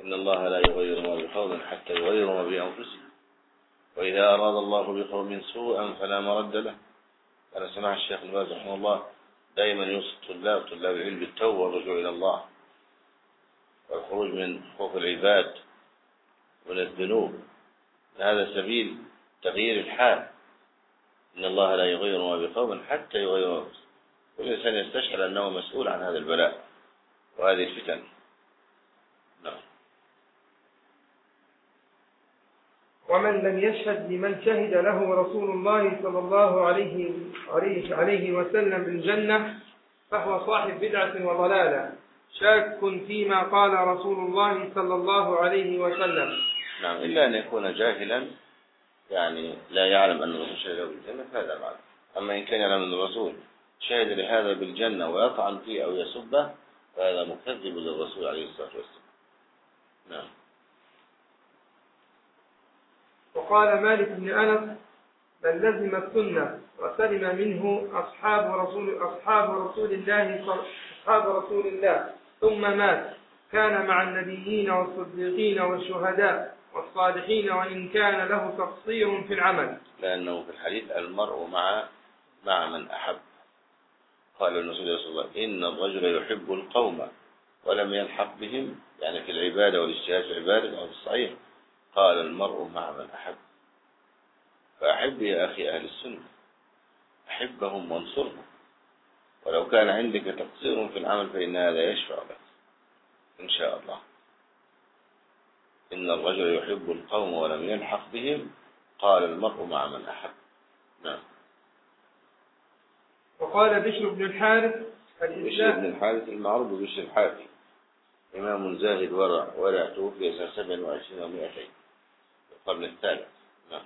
إن الله لا يغير ما بقوم حتى يغيروا ما بأنفسهم. وإذا أراد الله بقوم سوءا فلا مرد له. قال سماح الشيخ الباز رحمه الله دائما يوصي الطلاب طلاب العلم بالتوبة والرجوع إلى الله. والخروج من خوف العباد من الذنوب. هذا سبيل تغيير الحال. إن الله لا يغير ما بقوم حتى يغيروا ما كل إنسان يستشعر أنه مسؤول عن هذا البلاء. وهذه الفتن. نعم. ومن لم يشهد لمن شهد له رسول الله صلى الله عليه عليه, عليه وسلم بالجنة فهو صاحب بدعة وضلالة شاك فيما قال رسول الله صلى الله عليه وسلم. نعم إلا أن يكون جاهلا يعني لا يعلم أن الرسول شهد له بالجنة فهذا معنى أما إن كان يعلم أن الرسول شهد لهذا بالجنة ويطعن فيه أو يسبه فهذا مكذب للرسول عليه الصلاة والسلام. نعم. وقال مالك بن أنس بل لزم السنة وسلم منه أصحاب رسول أصحاب رسول الله أصحاب رسول الله ثم مات. كان مع النبيين والصديقين والشهداء والصالحين وإن كان له تقصير في العمل. لأنه في الحديث المرء مع مع من أحب. قال النبي صلى الله عليه وسلم إن الرجل يحب القوم ولم يلحق بهم يعني في العبادة والاجتهاد في العبادة أو في الصحيح قال المرء مع من أحب. فأحب يا أخي أهل السنة. أحبهم وانصرهم. ولو كان عندك تقصير في العمل فإن هذا يشفع لك إن شاء الله. إن الرجل يحب القوم ولم يلحق بهم قال المرء مع من أحب. نعم. وقال بشر بن الحارث بشر بن الحارث المعروف بشر الحافي إمام زاهد ورع ورع توفي سنة 27 و200 في القرن الثالث. نعم.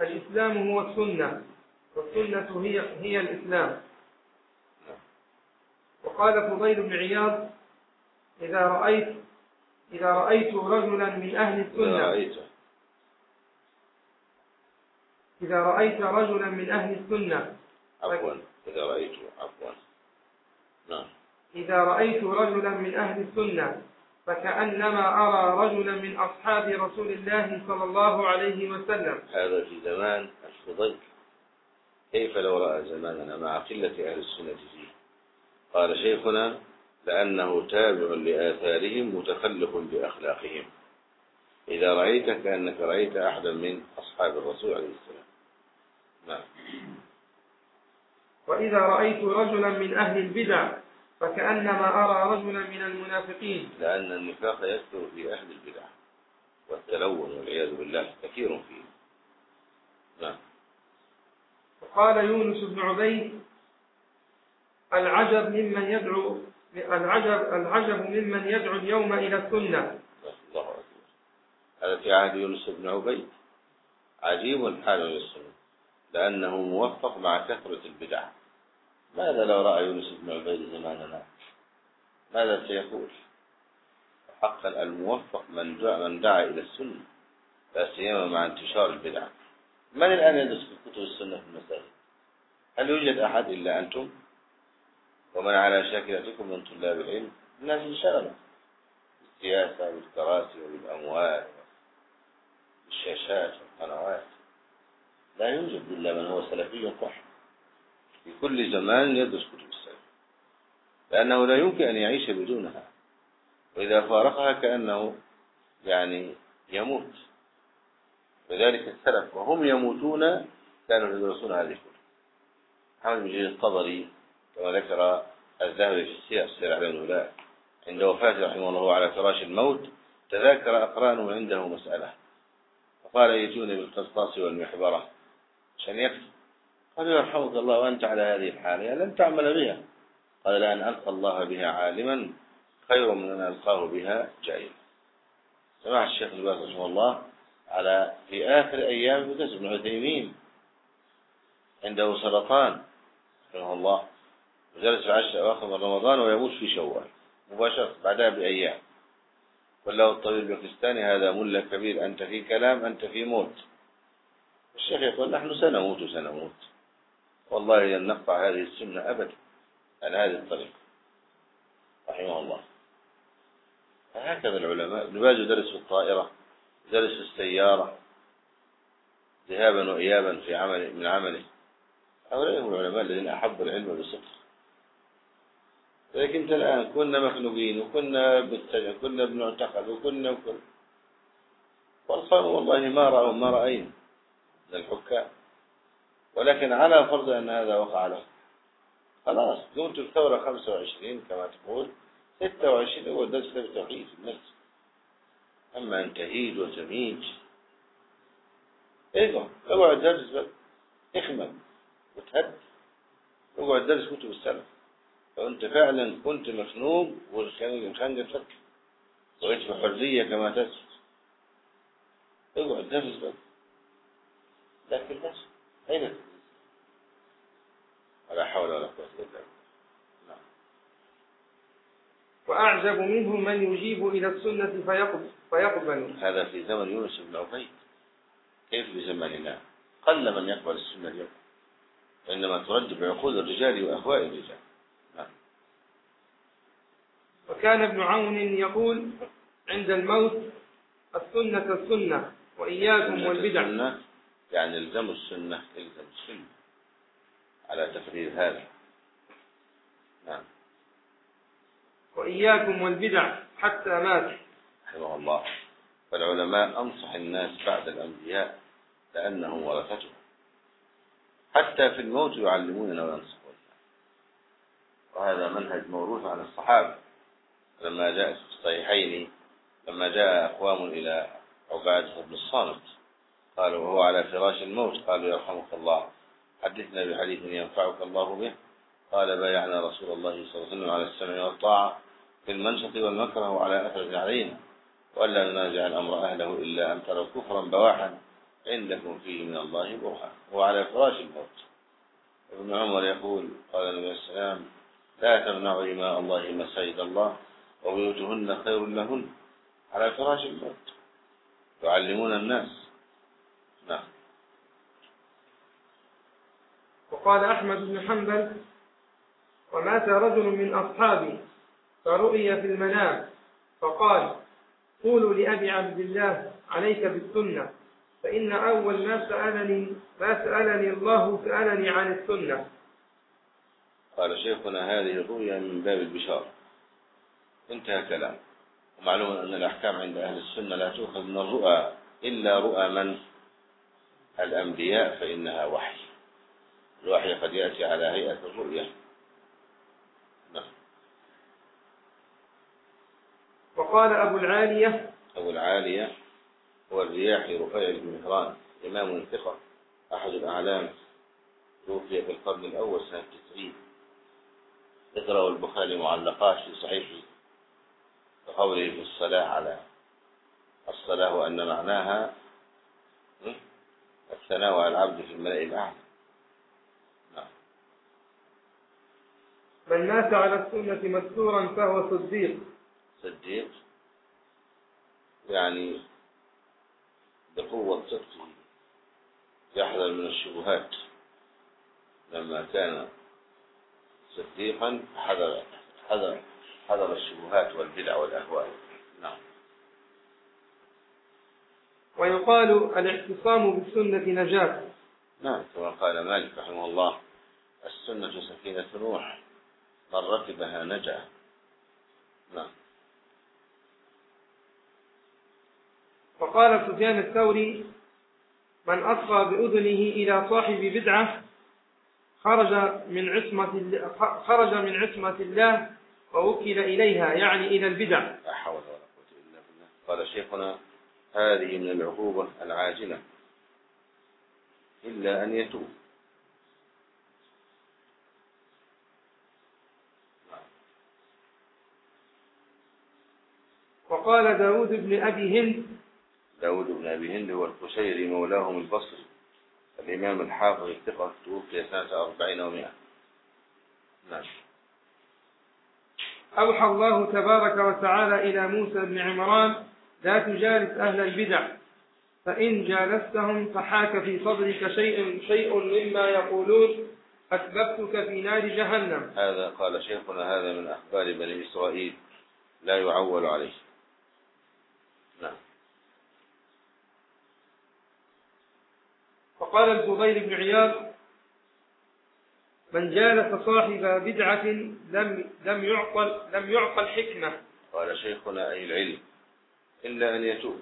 الإسلام هو السنة والسنة هي هي الإسلام. نعم. وقال فضيل بن عياض إذا رأيت إذا رأيت رجلا من أهل إذا السنة رأيت. إذا رأيت رجلا من أهل السنة عفوا إذا رأيت عفوا نعم. إذا رأيت رجلا من أهل السنة فكأنما أرى رجلا من أصحاب رسول الله صلى الله عليه وسلم. هذا في زمان الفضيل. كيف لو رأى زماننا مع قلة أهل السنة فيه؟ قال شيخنا لأنه تابع لآثارهم متخلق بأخلاقهم. إذا رأيت كأنك رأيت أحدا من أصحاب الرسول عليه السلام نعم وإذا رأيت رجلا من أهل البدع فكأنما أرى رجلا من المنافقين. لأن النفاق يكثر في أهل البدع والتلون والعياذ بالله كثير فيه. نعم. وقال يونس بن عبيد العجب ممن يدعو العجب العجب ممن يدعو اليوم إلى السنة. الله أكبر. هذا في عهد يونس بن عبيد. عجيب الحال للسنة لأنه موفق مع كثرة البدع. ماذا لو رأى يونس بن عبيد زماننا؟ ماذا سيقول؟ حقا الموفق من دعا, من دعا إلى السنة لا سيما مع انتشار البدع. من الآن يدرس في كتب السنة في المساجد؟ هل يوجد أحد إلا أنتم؟ ومن على شاكلتكم من طلاب العلم؟ الناس انشغلوا بالسياسة والكراسي وبالأموال والشاشات والقنوات لا يوجد إلا من هو سلفي قح في كل زمان يدرس كتب السلف. لأنه لا يمكن أن يعيش بدونها. وإذا فارقها كأنه يعني يموت. لذلك السلف وهم يموتون كانوا يدرسون هذه الكتب. محمد بن جرير الطبري كما ذكر الذهبي في السير سير على الولاء عند وفاته رحمه الله على فراش الموت تذاكر أقرانه عنده مسألة. فقال يأتوني بالقسطاس والمحبرة. عشان يكتب قال يرحمك الله وأنت على هذه الحالة لن تعمل بها. قال لأن ألقى الله بها عالما خير من أن ألقاه بها جاهلا سمع الشيخ الباز رحمه الله على في آخر أيام بكس بن عثيمين عنده سرطان رحمه الله. وجلس في عشر أواخر من رمضان ويموت في شوال مباشرة بعدها بأيام. قال له الطبيب الباكستاني هذا ملا كبير أنت في كلام أنت في موت. الشيخ يقول نحن سنموت سنموت. والله لن نقطع هذه السنة أبدا على هذه الطريقة رحمه الله. فهكذا العلماء. ابن درس في الطائرة درس في السيارة ذهابا وإيابا في عمل من عمله. هؤلاء هم العلماء الذين أحبوا العلم بصدق لكن الآن كنا مخلوقين وكنا بالتجع كنا بنعتقد وكنا والقوم والله ما رأوا ما رأينا. من الحكام. ولكن على فرض أن هذا وقع له. خلاص قمت الثورة 25 كما تقول 26 هو درس التوحيد النفس. أما أن تهيج وتميج. اقعد اقعد درس بس اخمل وتهد. اقعد درس كتب السلف. لو أنت فعلا كنت مخنوق والخنجة فك. وغيت في حرية كما تسمع اقعد درس بس بس أين؟ ولا حول ولا قوة إلا بالله. نعم. وأعجب منهم من يجيب إلى السنة فيقبل, فيقبل. هذا في زمن يونس بن عبيد. كيف في زماننا قل من يقبل السنة اليوم. وإنما ترد بعقول الرجال وأهواء الرجال. نعم. وكان ابن عون يقول عند الموت السنة السنة وإياكم والبدع. السنة يعني الزموا السنة الزم السنة على تقرير هذا. نعم. وإياكم والبدع حتى مات رحمه الله. فالعلماء أنصح الناس بعد الأنبياء لأنهم ورثتهم. حتى في الموت يعلموننا وينصحون وهذا منهج موروث عن الصحابة. لما جاء في الصحيحين لما جاء أقوام إلى عبادة بن الصامت قالوا وهو على فراش الموت. قالوا يرحمك الله. حدثنا بحديث ينفعك الله به. قال بايعنا رسول الله صلى الله عليه وسلم على السمع والطاعة في المنشط والمكره وعلى أثر علينا وألا ننازع الأمر أهله إلا أن تروا كفرا بواحا عندكم فيه من الله برهان وعلى فراش الموت. ابن عمر يقول قال النبي السلام لا تمنعوا إماء الله مساجد الله وبيوتهن خير لهن. على فراش الموت. يعلمون الناس نعم. وقال أحمد بن حنبل ومات رجل من أصحابي فرؤي في المنام فقال قولوا لأبي عبد الله عليك بالسنة فإن أول ما سألني ما سألني الله سألني عن السنة. قال شيخنا هذه الرؤيا من باب البشارة. انتهى كلام ومعلوم أن الأحكام عند أهل السنة لا تؤخذ من الرؤى إلا رؤى من؟ الأنبياء فإنها وحي. الوحي قد يأتي على هيئة الرؤيا نعم. وقال أبو العالية أبو العالية هو الرياحي رفيع بن مهران إمام ثقة أحد الأعلام توفي في القرن الأول سنة 90 ذكره البخاري معلقات في صحيحه وقوله في الصلاة على الصلاة وأن معناها الثناء على العبد في الملأ الأعلى. نعم. من مات على السنة مستورا فهو صديق. صديق. يعني بقوة صدقه يحذر من الشبهات. لما كان صديقا حذر حذر حذر الشبهات والبدع والأهواء. نعم. ويقال الاعتصام بالسنة نجاة. نعم كما قال مالك رحمه الله السنة سكينة الروح من ركبها نجا. نعم. وقال سفيان الثوري من أصغى بأذنه إلى صاحب بدعة خرج من عصمة الله- خرج من عصمة الله ووكل إليها يعني إلى البدع. لا حول ولا قوة إلا بالله. قال شيخنا هذه من العقوبة العاجلة. إلا أن يتوب. وقال داود بن أبي هند. داود بن أبي هند هو القشيري مولاهم البصري الإمام الحافظ الثقة توفي سنة أربعين ومائة. نعم. أوحى الله تبارك وتعالى إلى موسى بن عمران لا تجالس أهل البدع. فإن جالستهم فحاك في صدرك شيء شيء مما يقولون. أكببتك في نار جهنم. هذا قال شيخنا هذا من أخبار بني إسرائيل. لا يعول عليه. نعم. وقال الفضيل بن عياض من جالس صاحب بدعة لم لم يعقل لم يعقل حكمة. قال شيخنا أي العلم. إلا أن يتوب.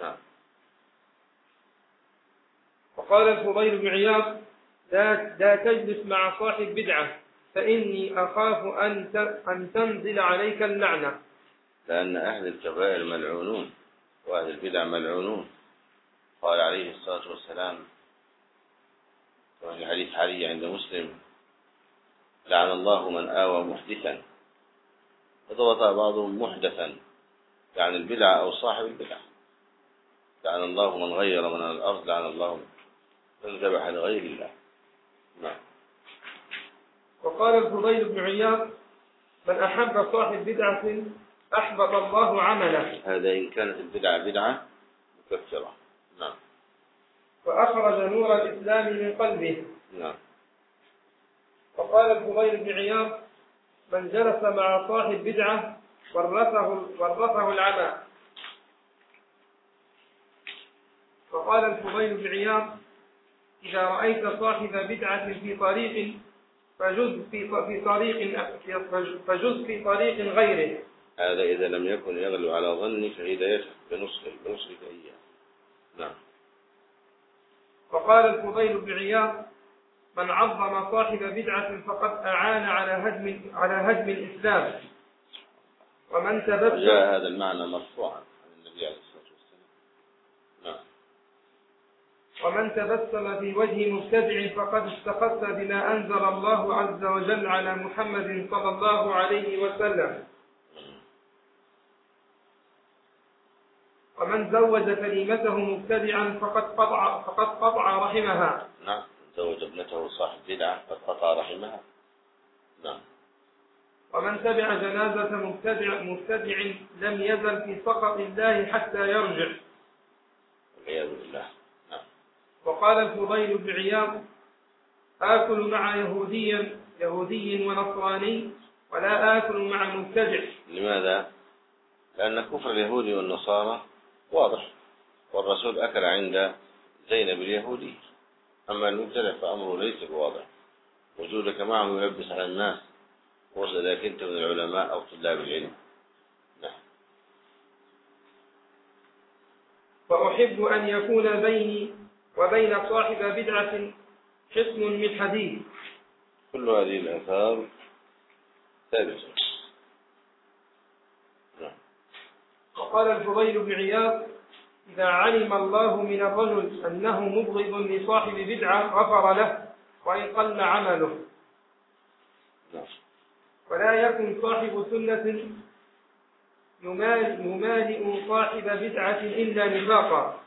نعم. وقال الفضيل بن عياض لا, لا تجلس مع صاحب بدعة فإني أخاف أن أن تنزل عليك اللعنة. لأن أهل الكبائر ملعونون وأهل البدع ملعونون. قال عليه الصلاة والسلام وفي حديث علي عند مسلم لعن الله من آوى محدثا. وضبط بعضهم محدثا. يعني البدعة أو صاحب البدعة لعن الله من غير من الأرض لعن الله من ذبح لغير الله. نعم. وقال الفضيل بن عياض من أحب صاحب بدعة أحبط الله عمله. هذا إن كانت البدعة بدعة مكفرة. نعم. وأخرج نور الإسلام من قلبه. نعم. وقال الفضيل بن عياض من جلس مع صاحب بدعة ورثه ورثه العمى. وقال الفضيل بن عياض إذا رأيت صاحب بدعة في طريق فجز في في طريق فجز في طريق غيره. هذا إذا لم يكن يغلو على ظنك هدايته بنصحك بنصحك إياه. نعم. وقال الفضيل بن عياض من عظم صاحب بدعة فقد أعان على هدم على هدم الإسلام. ومن تبسم وجاء هذا المعنى مرفوعا عن النبي عليه الصلاة والسلام. نعم. ومن تبسم في وجه مبتدع فقد استخف بما أنزل الله عز وجل على محمد صلى الله عليه وسلم. ومن زوج كلمته مبتدعا فقد قطع فقد قطع رحمها. نعم. زوج ابنته صاحب بدعة قد قطع رحمها. ومن تبع جنازة مبتدع مبتدع لم يزل في سخط الله حتى يرجع. والعياذ بالله. نعم. وقال الفضيل بن عياض آكل مع يهودي يهودي ونصراني ولا آكل مع مبتدع. لماذا؟ لأن كفر اليهود والنصارى واضح والرسول أكل عند زينب اليهودي أما المبتدع فأمره ليس بواضح. وجودك معه يلبس على الناس. خصوصا إذا كنت من العلماء أو طلاب العلم. نعم. وأحب أن يكون بيني وبين صاحب بدعة حصن من حديد. كل هذه الآثار ثابتة. نعم. وقال الفضيل بن عياض إذا علم الله من الرجل أنه مبغض لصاحب بدعة غفر له وإن قل عمله. ولا يكن صاحب سنة يمالئ صاحب بدعة إلا نفاقا.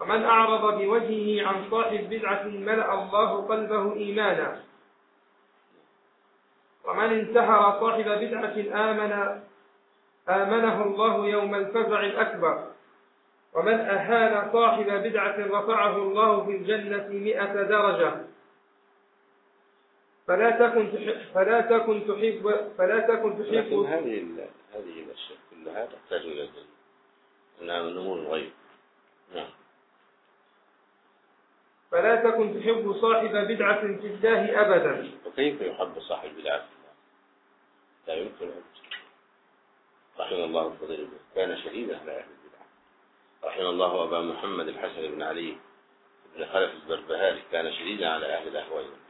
ومن أعرض بوجهه عن صاحب بدعة ملأ الله قلبه إيمانا. ومن انتهر صاحب بدعة آمن آمنه الله يوم الفزع الأكبر. ومن أهان صاحب بدعة رفعه الله في الجنة مئة درجة. فلا تكن تحب فلا تكن تحب فلا تكن لكن تحب هذه هذه الأشياء كلها تحتاج إلى دليل إنها من أمور الغيب نعم. فلا تكن تحب صاحب بدعة في الله أبدا. وكيف يحب صاحب البدعة في الله؟ لا يمكن أن رحم الله الفضيل كان شديدا على أهل البدع رحم الله أبا محمد الحسن بن علي بن خلف البربهاري كان شديدا على أهل الأهواء. والبدع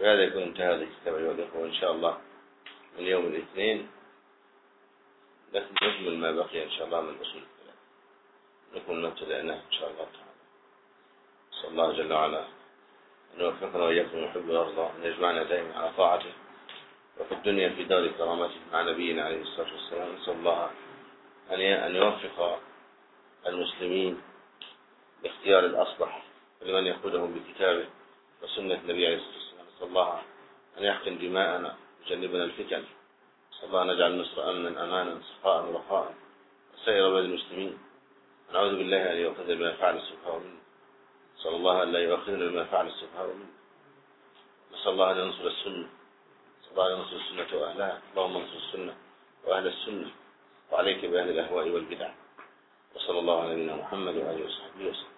بهذا يكون انتهى هذا الكتاب أيها الأخوة وإن شاء الله من يوم الاثنين نكمل ما بقي إن شاء الله من أصول الكلام. نكمل ما ابتدأناه إن شاء الله تعالى. صلى الله جل وعلا أن يوفقنا وإياكم ويحب ويرضى أن يجمعنا دائما على طاعته. وفي الدنيا في دار كرامته مع نبينا عليه الصلاة والسلام نسأل الله أن يوفق المسلمين لاختيار الأصلح لمن يقودهم بكتابه وسنة النبي عليه الصلاة والسلام نسأل يحقن دماءنا ويجنبنا الفتن. الله أن يجعل مصر أمنا أمانا سخاء ورخاء وسائر بلاد المسلمين. ونعوذ بالله أن يؤخذ بما فعل السفهاء منه. نسأل الله أن لا يؤاخذنا بما فعل السفهاء منا نسأل الله أن ينصر السنة. نسأل الله أن ينصر السنة وأهلها. اللهم انصر السنة وأهل السنة. وعليك بأهل الأهواء والبدع. وصلى الله على نبينا محمد وآله وصحبه وسلم.